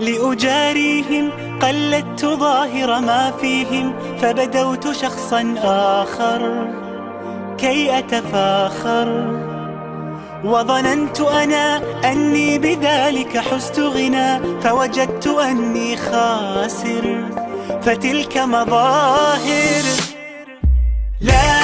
لأجاريهم قلدت ظاهر ما فيهم فبدوت شخصا آخر كي أتفاخر. وظننت أنا أني بذلك حزت غنى فوجدت أني خاسر. فتلك مظاهر. لا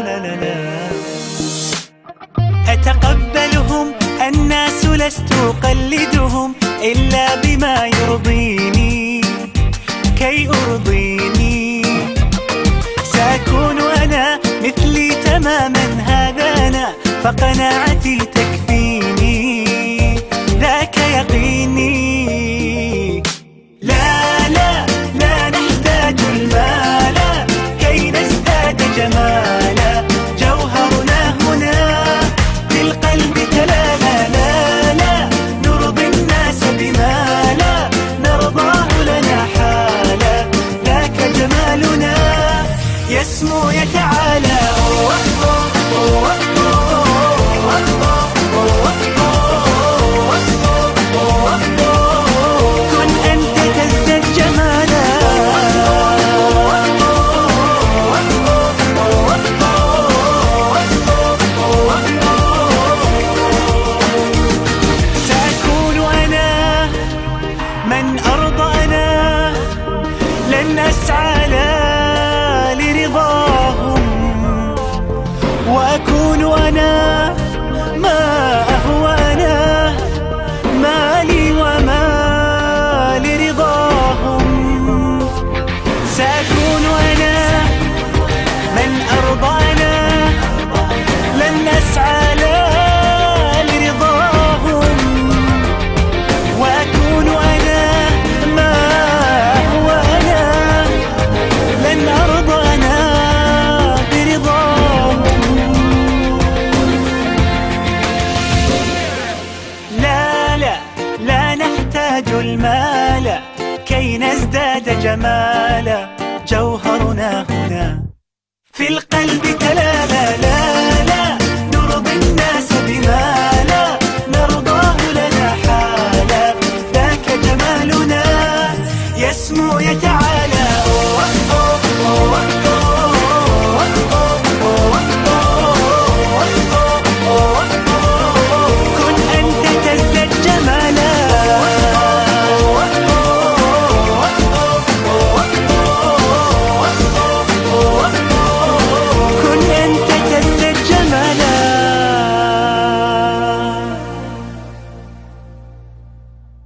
غيرهم الناس لست أقلدهم إلا بما يرضيني. كي أرضيني. سأكون أنا مثلي تماما هذا أنا فقناعتي تكفي. اسمه يتعالى نهج المال كي نزداد جمالا جوهرنا هنا. في القلب كلا لا لا لا نرضي الناس بما لا نرضاه لنا حالا. ذاك جمالنا يسمو يتعالى